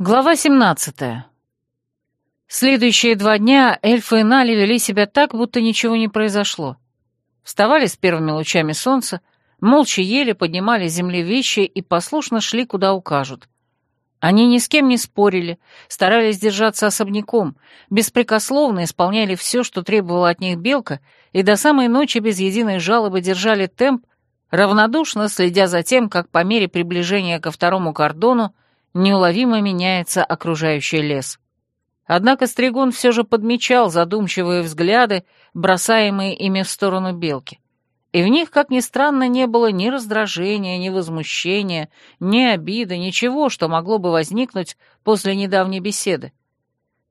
Глава 17. Следующие два дня эльфы и Нали вели себя так, будто ничего не произошло. Вставали с первыми лучами солнца, молча ели, поднимали с земли вещи и послушно шли, куда укажут. Они ни с кем не спорили, старались держаться особняком, беспрекословно исполняли все, что требовала от них белка, и до самой ночи без единой жалобы держали темп, равнодушно следя за тем, как по мере приближения ко второму кордону неуловимо меняется окружающий лес. Однако Стригун все же подмечал задумчивые взгляды, бросаемые ими в сторону белки. И в них, как ни странно, не было ни раздражения, ни возмущения, ни обиды, ничего, что могло бы возникнуть после недавней беседы.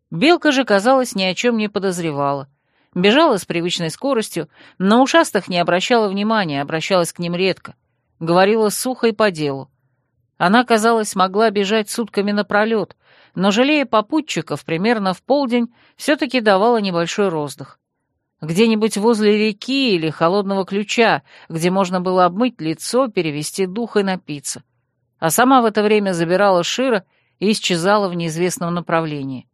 Белка же, казалось, ни о чем не подозревала. Бежала с привычной скоростью, на ушастых не обращала внимания, обращалась к ним редко. Говорила сухо и по делу. Она, казалось, могла бежать сутками напролет, но, жалея попутчиков, примерно в полдень все-таки давала небольшой роздых. Где-нибудь возле реки или холодного ключа, где можно было обмыть лицо, перевести дух и напиться. А сама в это время забирала Шира и исчезала в неизвестном направлении.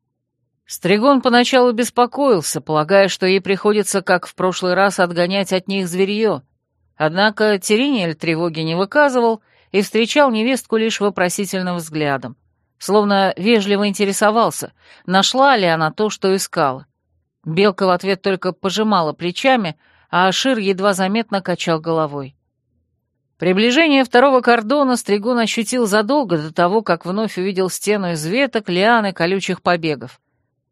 Стригон поначалу беспокоился, полагая, что ей приходится, как в прошлый раз, отгонять от них зверье. Однако Теринель тревоги не выказывал — и встречал невестку лишь вопросительным взглядом, словно вежливо интересовался, нашла ли она то, что искала. Белка в ответ только пожимала плечами, а Ашир едва заметно качал головой. Приближение второго кордона Стригун ощутил задолго до того, как вновь увидел стену из веток, лиан и колючих побегов.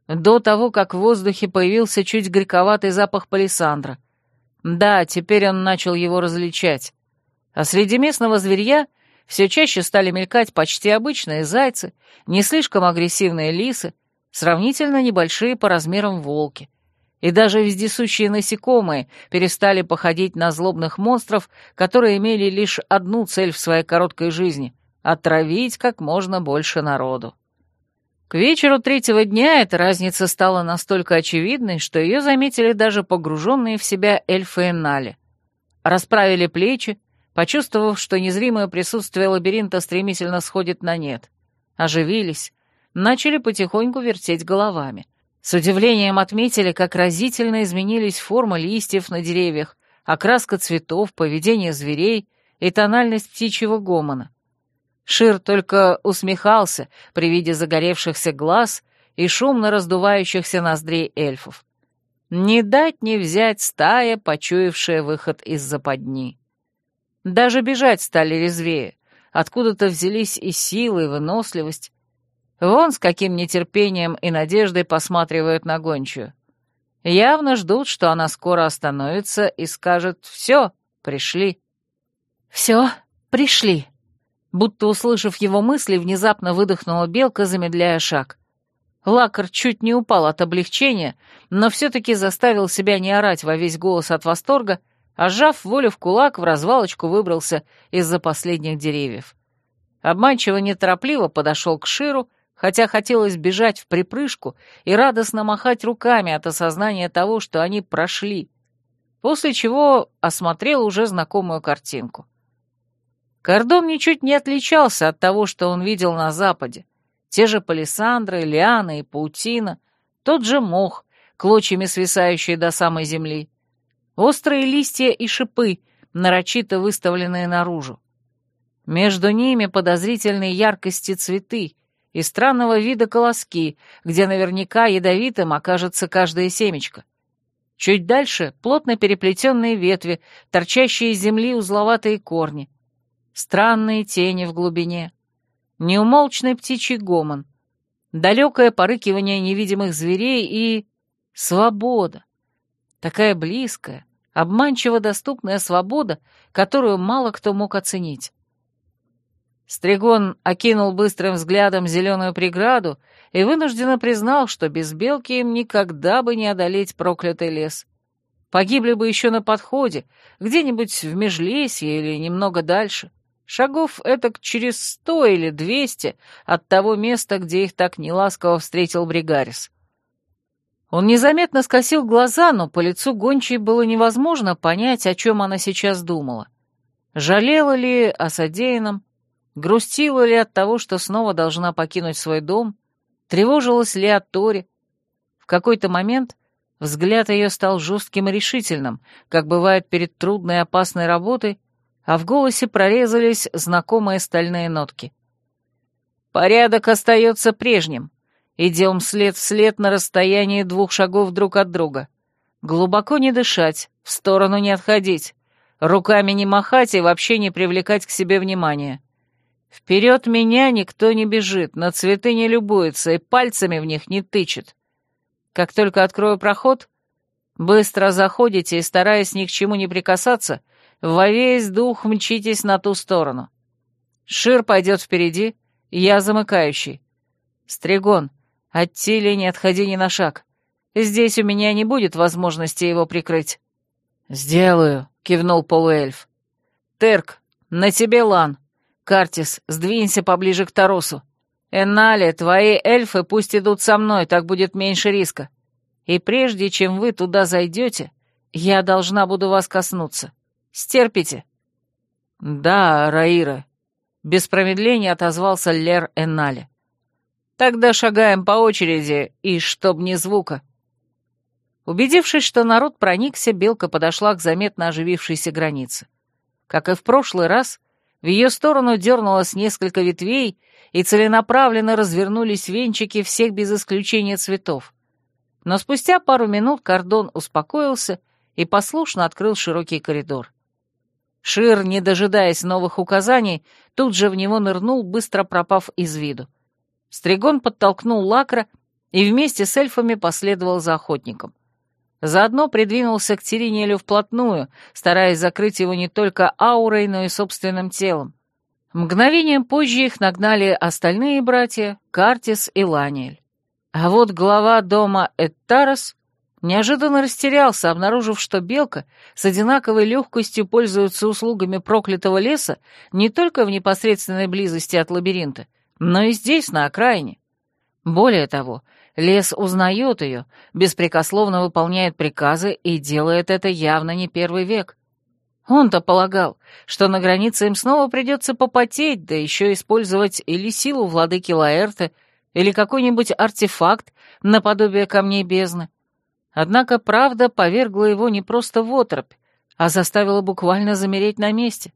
До того, как в воздухе появился чуть горьковатый запах палисандра. Да, теперь он начал его различать. А среди местного зверья все чаще стали мелькать почти обычные зайцы, не слишком агрессивные лисы, сравнительно небольшие по размерам волки. И даже вездесущие насекомые перестали походить на злобных монстров, которые имели лишь одну цель в своей короткой жизни — отравить как можно больше народу. К вечеру третьего дня эта разница стала настолько очевидной, что ее заметили даже погруженные в себя эльфы и Нали. Расправили плечи, почувствовав, что незримое присутствие лабиринта стремительно сходит на нет. Оживились, начали потихоньку вертеть головами. С удивлением отметили, как разительно изменились формы листьев на деревьях, окраска цветов, поведение зверей и тональность птичьего гомона. Шир только усмехался при виде загоревшихся глаз и шумно раздувающихся ноздрей эльфов. Не дать не взять стая, почуявшая выход из западни. Даже бежать стали резвее. Откуда-то взялись и силы, и выносливость. Вон с каким нетерпением и надеждой посматривают на гончую. Явно ждут, что она скоро остановится и скажет «Все, пришли». «Все, пришли». Будто услышав его мысли, внезапно выдохнула белка, замедляя шаг. Лакар чуть не упал от облегчения, но все-таки заставил себя не орать во весь голос от восторга а сжав волю в кулак, в развалочку выбрался из-за последних деревьев. Обманчиво неторопливо подошел к Ширу, хотя хотелось бежать в припрыжку и радостно махать руками от осознания того, что они прошли, после чего осмотрел уже знакомую картинку. Кордон ничуть не отличался от того, что он видел на западе. Те же палисандры, лианы и паутина, тот же мох, клочьями свисающий до самой земли — острые листья и шипы, нарочито выставленные наружу. Между ними подозрительной яркости цветы и странного вида колоски, где наверняка ядовитым окажется каждая семечко. Чуть дальше плотно переплетенные ветви, торчащие из земли узловатые корни. Странные тени в глубине. Неумолчный птичий гомон. Далекое порыкивание невидимых зверей и... свобода такая близкая, обманчиво доступная свобода, которую мало кто мог оценить. Стригон окинул быстрым взглядом зеленую преграду и вынужденно признал, что без белки им никогда бы не одолеть проклятый лес. Погибли бы еще на подходе, где-нибудь в Межлесье или немного дальше. Шагов этак через сто или двести от того места, где их так неласково встретил Бригарис. Он незаметно скосил глаза, но по лицу гончей было невозможно понять, о чем она сейчас думала. Жалела ли о содеянном Грустила ли от того, что снова должна покинуть свой дом? Тревожилась ли от Тори? В какой-то момент взгляд ее стал жестким и решительным, как бывает перед трудной и опасной работой, а в голосе прорезались знакомые стальные нотки. «Порядок остается прежним. Идем след в след на расстоянии двух шагов друг от друга. Глубоко не дышать, в сторону не отходить, руками не махать и вообще не привлекать к себе внимания. Вперед меня никто не бежит, на цветы не любуется и пальцами в них не тычет. Как только открою проход, быстро заходите и, стараясь ни к чему не прикасаться, во весь дух мчитесь на ту сторону. Шир пойдет впереди, я замыкающий. Стригон, от Тили не отходи ни на шаг. Здесь у меня не будет возможности его прикрыть». «Сделаю», — кивнул полуэльф. «Терк, на тебе лан. Картис, сдвинься поближе к Тарусу. Эннале, твои эльфы пусть идут со мной, так будет меньше риска. И прежде чем вы туда зайдете, я должна буду вас коснуться. Стерпите». «Да, Раира», — без промедления отозвался Лер Эннале. «Тогда шагаем по очереди, и чтоб ни звука». Убедившись, что народ проникся, белка подошла к заметно оживившейся границе. Как и в прошлый раз, в ее сторону дернулось несколько ветвей, и целенаправленно развернулись венчики всех без исключения цветов. Но спустя пару минут кордон успокоился и послушно открыл широкий коридор. Шир, не дожидаясь новых указаний, тут же в него нырнул, быстро пропав из виду. Стригон подтолкнул Лакра и вместе с эльфами последовал за охотником. Заодно придвинулся к Теринелю вплотную, стараясь закрыть его не только аурой, но и собственным телом. Мгновением позже их нагнали остальные братья, Картис и Ланиэль. А вот глава дома Эттарос неожиданно растерялся, обнаружив, что белка с одинаковой легкостью пользуется услугами проклятого леса не только в непосредственной близости от лабиринта, но и здесь, на окраине. Более того, Лес узнает ее, беспрекословно выполняет приказы и делает это явно не первый век. Он-то полагал, что на границе им снова придется попотеть, да еще использовать или силу владыки Лаэрты, или какой-нибудь артефакт наподобие камней бездны. Однако правда повергла его не просто в оторопь, а заставила буквально замереть на месте.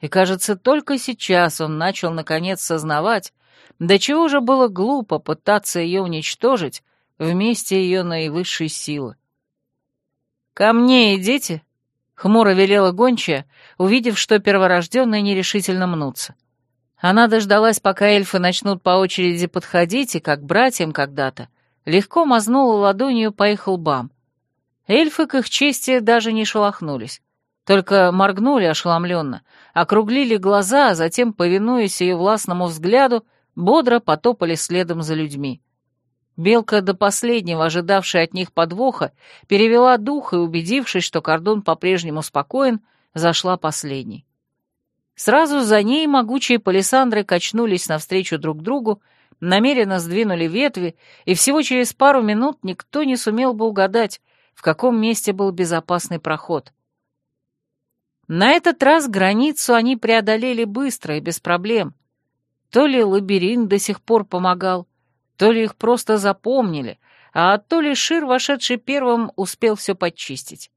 И, кажется, только сейчас он начал наконец сознавать, до чего же было глупо пытаться ее уничтожить вместе ее наивысшей силы. «Ко мне идите!» — хмуро велела гончая, увидев, что перворожденные нерешительно мнутся. Она дождалась, пока эльфы начнут по очереди подходить, и, как братьям когда-то, легко мазнула ладонью по их лбам. Эльфы, к их чести, даже не шелохнулись, только моргнули ошеломленно, округлили глаза, а затем, повинуясь ее властному взгляду, бодро потопали следом за людьми. Белка, до последнего ожидавшая от них подвоха, перевела дух и, убедившись, что кордон по-прежнему спокоен, зашла последней. Сразу за ней могучие палисандры качнулись навстречу друг другу, намеренно сдвинули ветви, и всего через пару минут никто не сумел бы угадать, в каком месте был безопасный проход. На этот раз границу они преодолели быстро и без проблем — то ли лабиринт до сих пор помогал, то ли их просто запомнили, а то ли Шир, вошедший первым, успел все подчистить.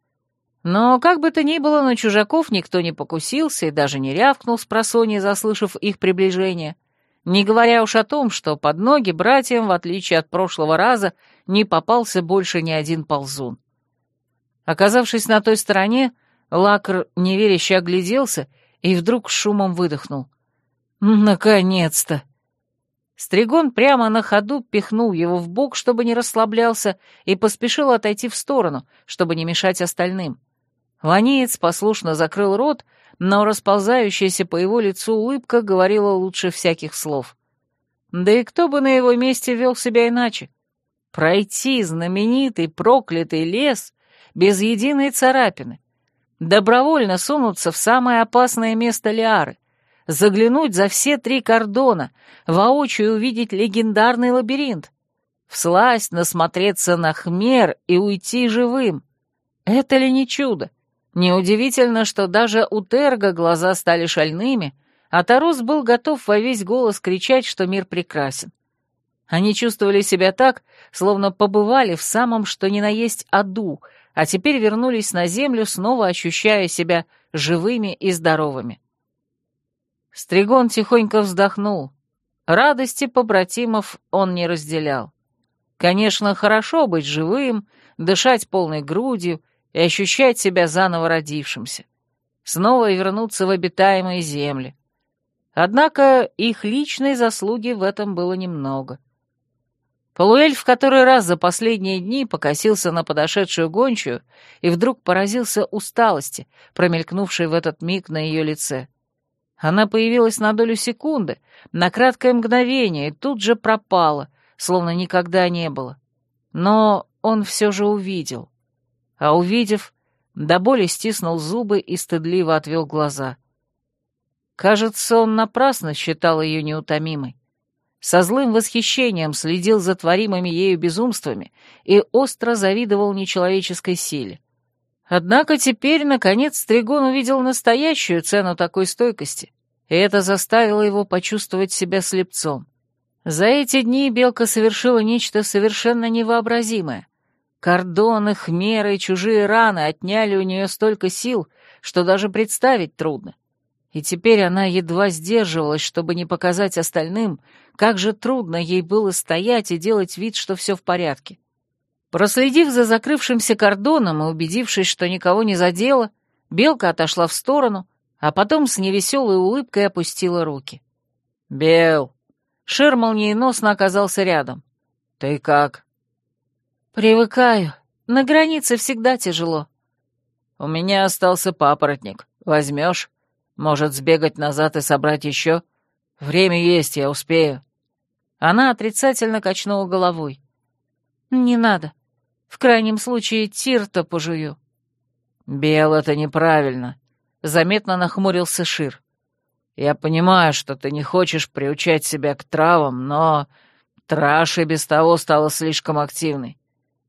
Но как бы то ни было, на чужаков никто не покусился и даже не рявкнул с просонья, заслышав их приближение, не говоря уж о том, что под ноги братьям, в отличие от прошлого раза, не попался больше ни один ползун. Оказавшись на той стороне, Лакр неверяще огляделся и вдруг шумом выдохнул — «Наконец-то!» Стригон прямо на ходу пихнул его в бок, чтобы не расслаблялся, и поспешил отойти в сторону, чтобы не мешать остальным. Ланеец послушно закрыл рот, но расползающаяся по его лицу улыбка говорила лучше всяких слов. Да и кто бы на его месте вел себя иначе? Пройти знаменитый проклятый лес без единой царапины, добровольно сунуться в самое опасное место Лиары — заглянуть за все три кордона, воочию увидеть легендарный лабиринт, всласть насмотреться на хмер и уйти живым. Это ли не чудо? Неудивительно, что даже у Терга глаза стали шальными, а Тарус был готов во весь голос кричать, что мир прекрасен. Они чувствовали себя так, словно побывали в самом что ни на есть аду, а теперь вернулись на землю, снова ощущая себя живыми и здоровыми. Стригон тихонько вздохнул. Радости побратимов он не разделял. Конечно, хорошо быть живым, дышать полной грудью и ощущать себя заново родившимся. Снова вернуться в обитаемые земли. Однако их личной заслуги в этом было немного. Полуэльф в который раз за последние дни покосился на подошедшую гончую и вдруг поразился усталости, промелькнувшей в этот миг на ее лице. Она появилась на долю секунды, на краткое мгновение, и тут же пропала, словно никогда не было. Но он все же увидел. А увидев, до боли стиснул зубы и стыдливо отвел глаза. Кажется, он напрасно считал ее неутомимой. Со злым восхищением следил за творимыми ею безумствами и остро завидовал нечеловеческой силе. Однако теперь, наконец, Стригон увидел настоящую цену такой стойкости, и это заставило его почувствовать себя слепцом. За эти дни Белка совершила нечто совершенно невообразимое. Кордоны, хмеры и чужие раны отняли у нее столько сил, что даже представить трудно. И теперь она едва сдерживалась, чтобы не показать остальным, как же трудно ей было стоять и делать вид, что все в порядке. Проследив за закрывшимся кордоном и убедившись, что никого не задело, белка отошла в сторону, а потом с невеселой улыбкой опустила руки. «Бел!» Шир молниеносно оказался рядом. «Ты как?» «Привыкаю. На границе всегда тяжело». «У меня остался папоротник. Возьмешь? Может, сбегать назад и собрать еще? Время есть, я успею». Она отрицательно качнула головой. «Не надо. В крайнем случае тир-то пожую». «Бел, это неправильно», — заметно нахмурился Шир. «Я понимаю, что ты не хочешь приучать себя к травам, но Траш и без того стала слишком активной.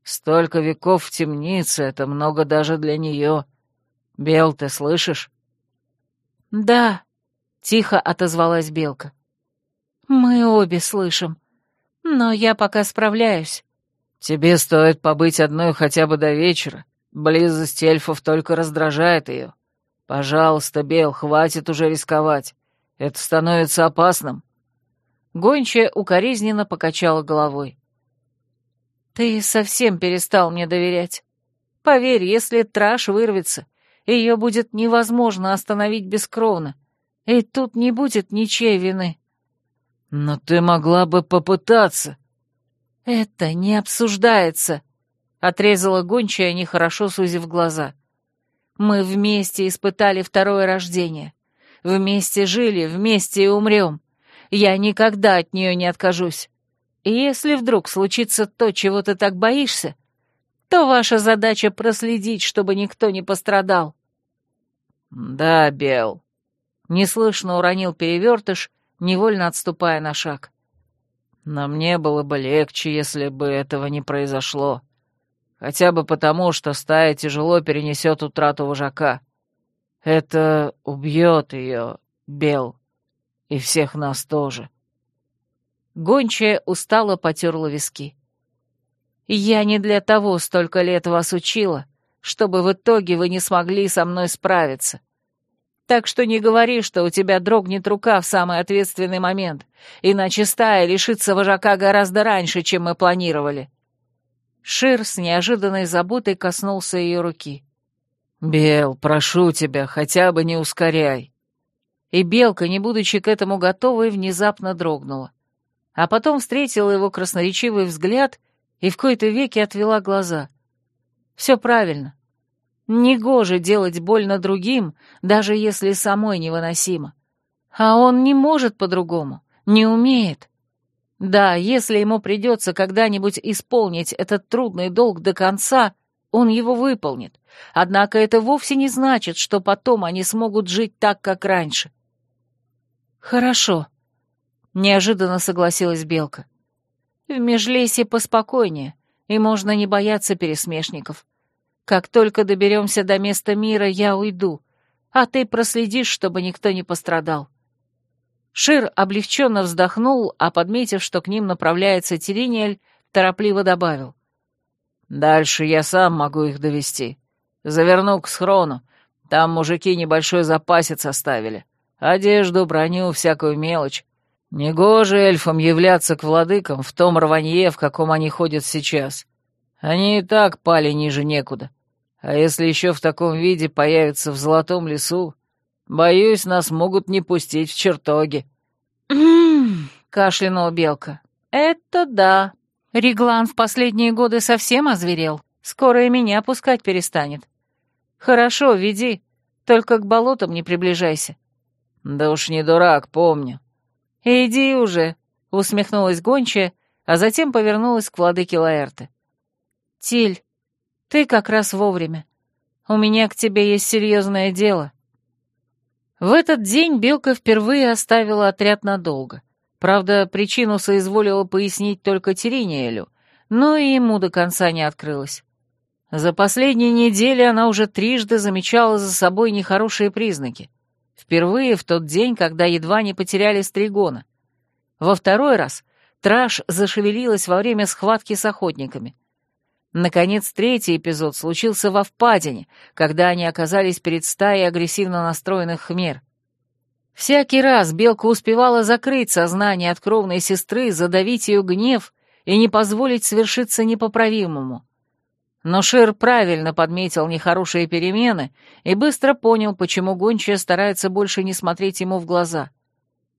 Столько веков в темнице — это много даже для нее. Бел, ты слышишь?» «Да», — тихо отозвалась Белка. «Мы обе слышим, но я пока справляюсь». «Тебе стоит побыть одной хотя бы до вечера. Близость эльфов только раздражает ее. Пожалуйста, Бел, хватит уже рисковать. Это становится опасным». Гончая укоризненно покачала головой. «Ты совсем перестал мне доверять. Поверь, если траш вырвется, ее будет невозможно остановить бескровно, и тут не будет ничьей вины». «Но ты могла бы попытаться». «Это не обсуждается», — отрезала гончая, нехорошо сузив глаза. «Мы вместе испытали второе рождение. Вместе жили, вместе и умрем. Я никогда от нее не откажусь. И если вдруг случится то, чего ты так боишься, то ваша задача проследить, чтобы никто не пострадал». «Да, Бел», — неслышно уронил перевертыш, невольно отступая на шаг. «Но мне было бы легче, если бы этого не произошло. Хотя бы потому, что стая тяжело перенесет утрату вожака. Это убьет ее, Бел, и всех нас тоже». Гончая устало потерла виски. «Я не для того столько лет вас учила, чтобы в итоге вы не смогли со мной справиться. Так что не говори, что у тебя дрогнет рука в самый ответственный момент, иначе стая лишится вожака гораздо раньше, чем мы планировали». Шир с неожиданной заботой коснулся ее руки. «Бел, прошу тебя, хотя бы не ускоряй». И Белка, не будучи к этому готовой, внезапно дрогнула. А потом встретила его красноречивый взгляд и в кои-то веки отвела глаза. «Все правильно. Негоже делать больно другим, даже если самой невыносимо. А он не может по-другому, не умеет. Да, если ему придется когда-нибудь исполнить этот трудный долг до конца, он его выполнит. Однако это вовсе не значит, что потом они смогут жить так, как раньше. «Хорошо», — неожиданно согласилась Белка. «В Межлесье поспокойнее, и можно не бояться пересмешников. Как только доберемся до места мира, я уйду, а ты проследишь, чтобы никто не пострадал. Шир облегченно вздохнул, а подметив, что к ним направляется Терениэль, торопливо добавил. «Дальше я сам могу их довести. Заверну к схрону. Там мужики небольшой запасец оставили. Одежду, броню, всякую мелочь. Негоже эльфам являться к владыкам в том рванье, в каком они ходят сейчас. Они и так пали ниже некуда. А если еще в таком виде появятся в золотом лесу, боюсь, нас могут не пустить в чертоги. кашлянула Белка. «Это да. Реглан в последние годы совсем озверел. Скоро и меня пускать перестанет. Хорошо, веди, только к болотам не приближайся». «Да уж не дурак, помню. «Иди уже», — усмехнулась гончая, а затем повернулась к владыке Лаэрте. «Тиль, ты как раз вовремя. У меня к тебе есть серьезное дело». В этот день Белка впервые оставила отряд надолго. Правда, причину соизволила пояснить только Терениэлю, но и ему до конца не открылась. За последние недели она уже трижды замечала за собой нехорошие признаки — Впервые в тот день, когда едва не потеряли Стригона. Во второй раз Траш зашевелилась во время схватки с охотниками. Наконец, третий эпизод случился во впадине, когда они оказались перед стаей агрессивно настроенных хмер. Всякий раз Белка успевала закрыть сознание от кровной сестры, задавить ее гнев и не позволить свершиться непоправимому. Но Шир правильно подметил нехорошие перемены и быстро понял, почему гончая старается больше не смотреть ему в глаза.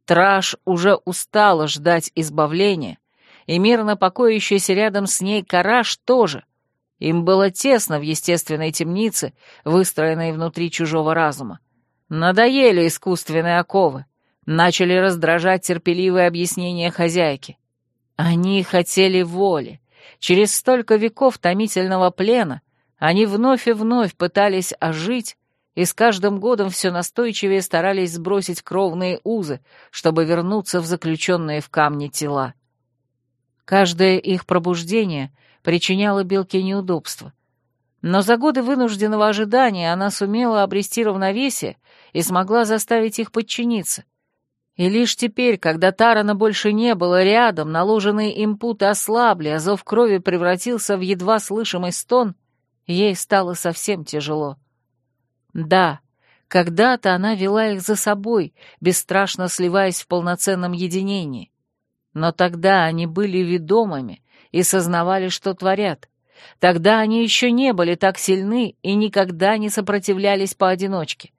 Траш уже устала ждать избавления, и мирно покоящийся рядом с ней Караш тоже. Им было тесно в естественной темнице, выстроенной внутри чужого разума. Надоели искусственные оковы, начали раздражать терпеливые объяснения хозяйки. Они хотели воли, Через столько веков томительного плена они вновь и вновь пытались ожить, и с каждым годом все настойчивее старались сбросить кровные узы, чтобы вернуться в заключенные в камне тела. Каждое их пробуждение причиняло Белке неудобства. Но за годы вынужденного ожидания она сумела обрести равновесие и смогла заставить их подчиниться. И лишь теперь, когда Тарана больше не было рядом, наложенные импуты ослабли, а зов крови превратился в едва слышимый стон, ей стало совсем тяжело. Да, когда-то она вела их за собой, бесстрашно сливаясь в полноценном единении. Но тогда они были ведомыми и сознавали, что творят. Тогда они еще не были так сильны и никогда не сопротивлялись поодиночке.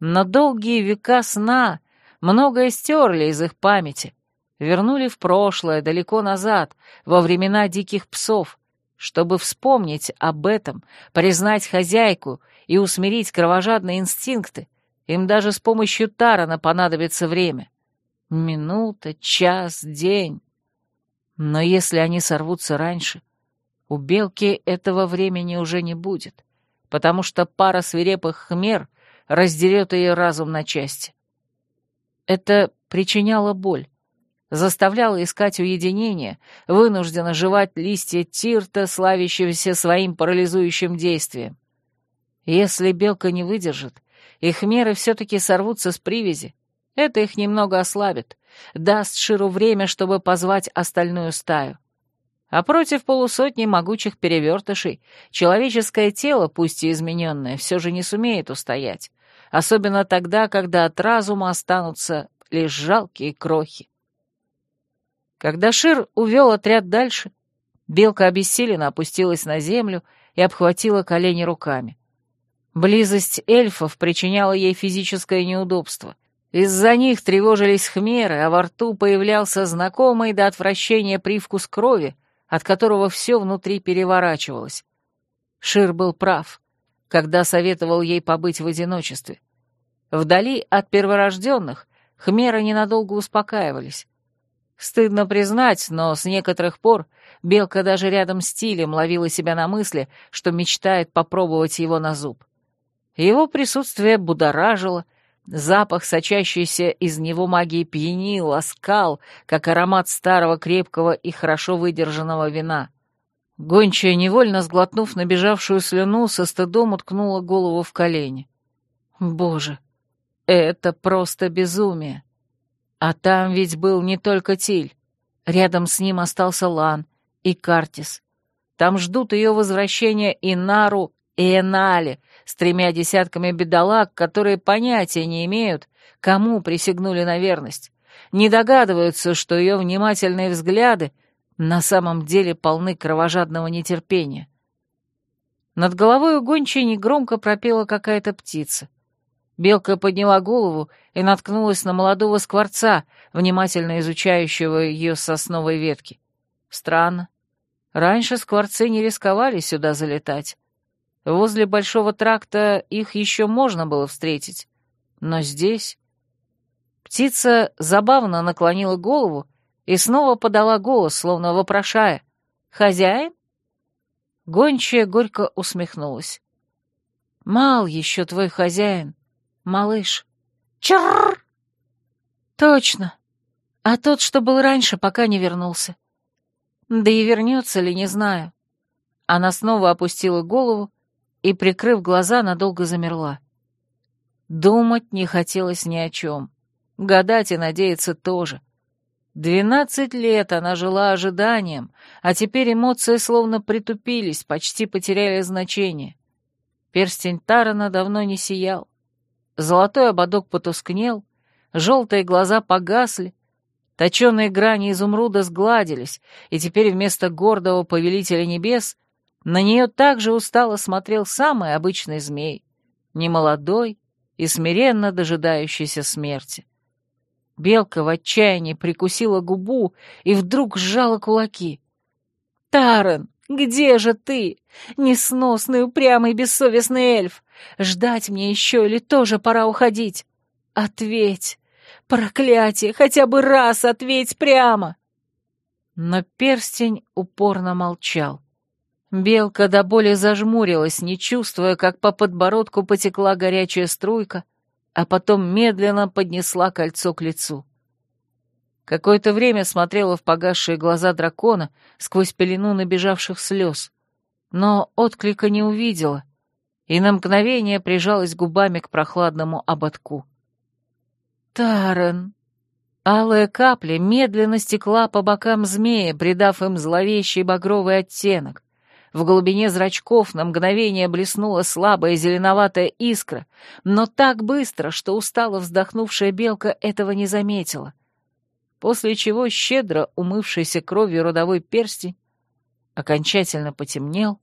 Но долгие века сна Многое стерли из их памяти, вернули в прошлое, далеко назад, во времена диких псов, чтобы вспомнить об этом, признать хозяйку и усмирить кровожадные инстинкты, им даже с помощью Тарана понадобится время. Минута, час, день. Но если они сорвутся раньше, у Белки этого времени уже не будет, потому что пара свирепых хмер раздерет ее разум на части. Это причиняло боль, заставляло искать уединение, вынужденно жевать листья тирта, славящегося своим парализующим действием. Если белка не выдержит, их меры все-таки сорвутся с привязи. Это их немного ослабит, даст Ширу время, чтобы позвать остальную стаю. А против полусотни могучих перевертышей человеческое тело, пусть и измененное, все же не сумеет устоять особенно тогда, когда от разума останутся лишь жалкие крохи. Когда Шир увел отряд дальше, белка обессиленно опустилась на землю и обхватила колени руками. Близость эльфов причиняла ей физическое неудобство. Из-за них тревожились хмеры, а во рту появлялся знакомый до отвращения привкус крови, от которого все внутри переворачивалось. Шир был прав когда советовал ей побыть в одиночестве. Вдали от перворожденных хмеры ненадолго успокаивались. Стыдно признать, но с некоторых пор белка даже рядом с Тилем ловила себя на мысли, что мечтает попробовать его на зуб. Его присутствие будоражило, запах, сочащийся из него магии пьянил, ласкал, как аромат старого крепкого и хорошо выдержанного вина. Гончая, невольно сглотнув набежавшую слюну, со стыдом уткнула голову в колени. Боже, это просто безумие. А там ведь был не только Тиль. Рядом с ним остался Лан и Картис. Там ждут ее возвращения и Нару, и Энали с тремя десятками бедолаг, которые понятия не имеют, кому присягнули на верность, не догадываются, что ее внимательные взгляды на самом деле полны кровожадного нетерпения. Над головой у гончей негромко пропела какая-то птица. Белка подняла голову и наткнулась на молодого скворца, внимательно изучающего ее сосновой ветки. Странно. Раньше скворцы не рисковали сюда залетать. Возле большого тракта их еще можно было встретить. Но здесь... Птица забавно наклонила голову и снова подала голос, словно вопрошая. «Хозяин?» Гончая горько усмехнулась. «Мал еще твой хозяин, малыш». «Чарррр!» «Точно. А тот, что был раньше, пока не вернулся. Да и вернется ли, не знаю». Она снова опустила голову и, прикрыв глаза, надолго замерла. Думать не хотелось ни о чем. Гадать и надеяться тоже. Двенадцать лет она жила ожиданием, а теперь эмоции словно притупились, почти потеряли значение. Перстень Тарана давно не сиял. Золотой ободок потускнел, желтые глаза погасли, точеные грани изумруда сгладились, и теперь вместо гордого повелителя небес на нее также устало смотрел самый обычный змей, немолодой и смиренно дожидающийся смерти. Белка в отчаянии прикусила губу и вдруг сжала кулаки. «Таран, где же ты? Несносный, упрямый, бессовестный эльф! Ждать мне еще или тоже пора уходить? Ответь! Проклятие! Хотя бы раз ответь прямо!» Но перстень упорно молчал. Белка до боли зажмурилась, не чувствуя, как по подбородку потекла горячая струйка, а потом медленно поднесла кольцо к лицу. Какое-то время смотрела в погасшие глаза дракона сквозь пелену набежавших слез, но отклика не увидела и на мгновение прижалась губами к прохладному ободку. «Таран!» Алая капля медленно стекла по бокам змея, придав им зловещий багровый оттенок. В глубине зрачков на мгновение блеснула слабая зеленоватая искра, но так быстро, что устало вздохнувшая белка этого не заметила. После чего щедро умывшийся кровью родовой перстень окончательно потемнел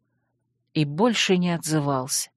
и больше не отзывался.